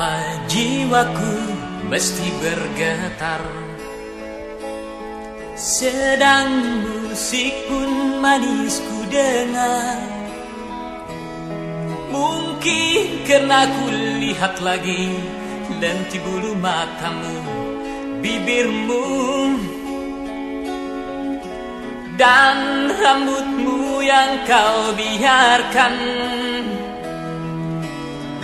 Mengapa jiwaku mesti bergetar. Sedang musik pun manis ku dengar. Mungkin karena ku lihat lagi Lenti bulu matamu Bibirmu. Dan rambutmu yang kau biarkan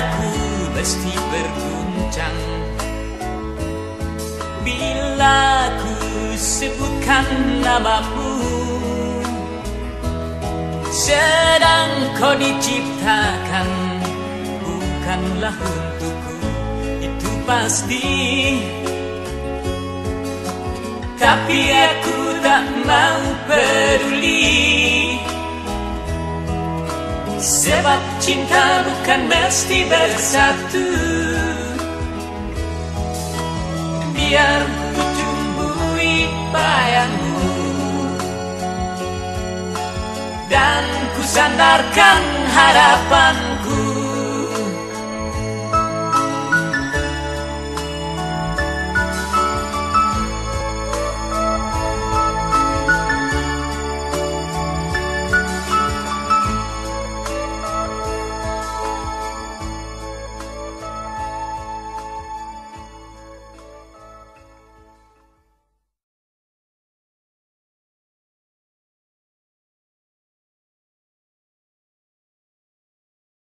dadaku mesti berguncang. Bila ku sebutkan namamu Sedang kau diciptakan Bukanlah untukku Itu pasti. Tapi aku tak mau peduli Sebab cinta bukan mesti bersatu. Biar ku tumbuhi bayangmu Dan ku sandarkan harapanku